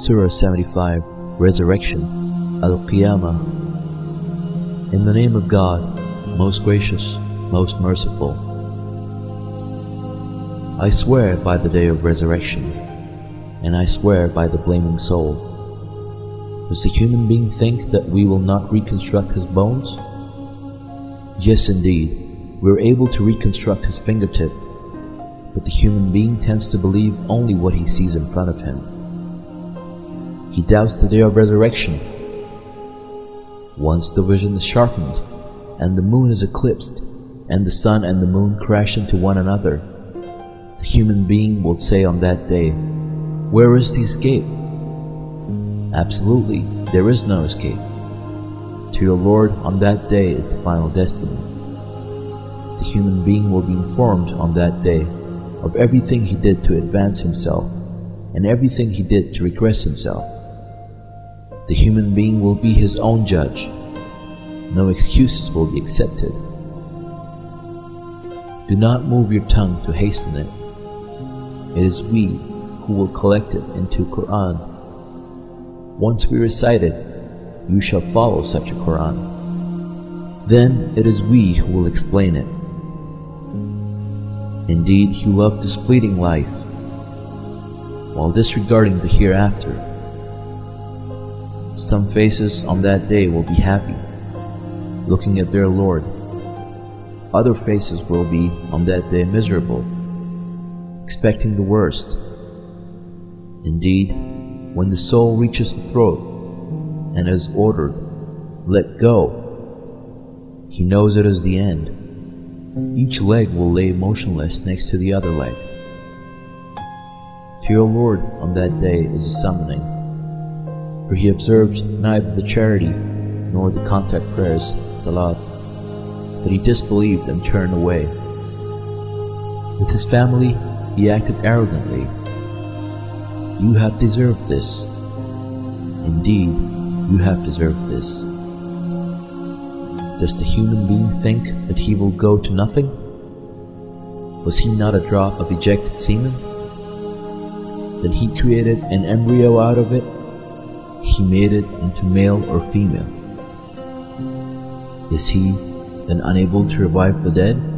Surah 75 Resurrection Al-Qiyamah In the name of God, most gracious, most merciful. I swear by the day of resurrection, and I swear by the blaming soul. Does the human being think that we will not reconstruct his bones? Yes, indeed, we are able to reconstruct his fingertip, but the human being tends to believe only what he sees in front of him. He doubts the day of resurrection. Once the vision is sharpened, and the moon is eclipsed, and the sun and the moon crash into one another, the human being will say on that day, Where is the escape? Absolutely, there is no escape. To your Lord on that day is the final destiny. The human being will be informed on that day of everything he did to advance himself and everything he did to regress himself. The human being will be his own judge. No excuses will be accepted. Do not move your tongue to hasten it. It is we who will collect it into Quran. Once we recite it, you shall follow such a Quran. Then it is we who will explain it. Indeed, he loved this fleeting life, while disregarding the hereafter. Some faces on that day will be happy, looking at their Lord. Other faces will be on that day miserable, expecting the worst. Indeed, when the soul reaches the throat and is ordered, let go, he knows it is the end. Each leg will lay motionless next to the other leg. To your Lord on that day is a summoning, for he observed neither the charity nor the contact prayers, salat, but he disbelieved and turned away. With his family, he acted arrogantly. You have deserved this. Indeed, you have deserved this. Does the human being think that he will go to nothing? Was he not a drop of ejected semen? Then he created an embryo out of it. He made it into male or female. Is he then unable to revive the dead?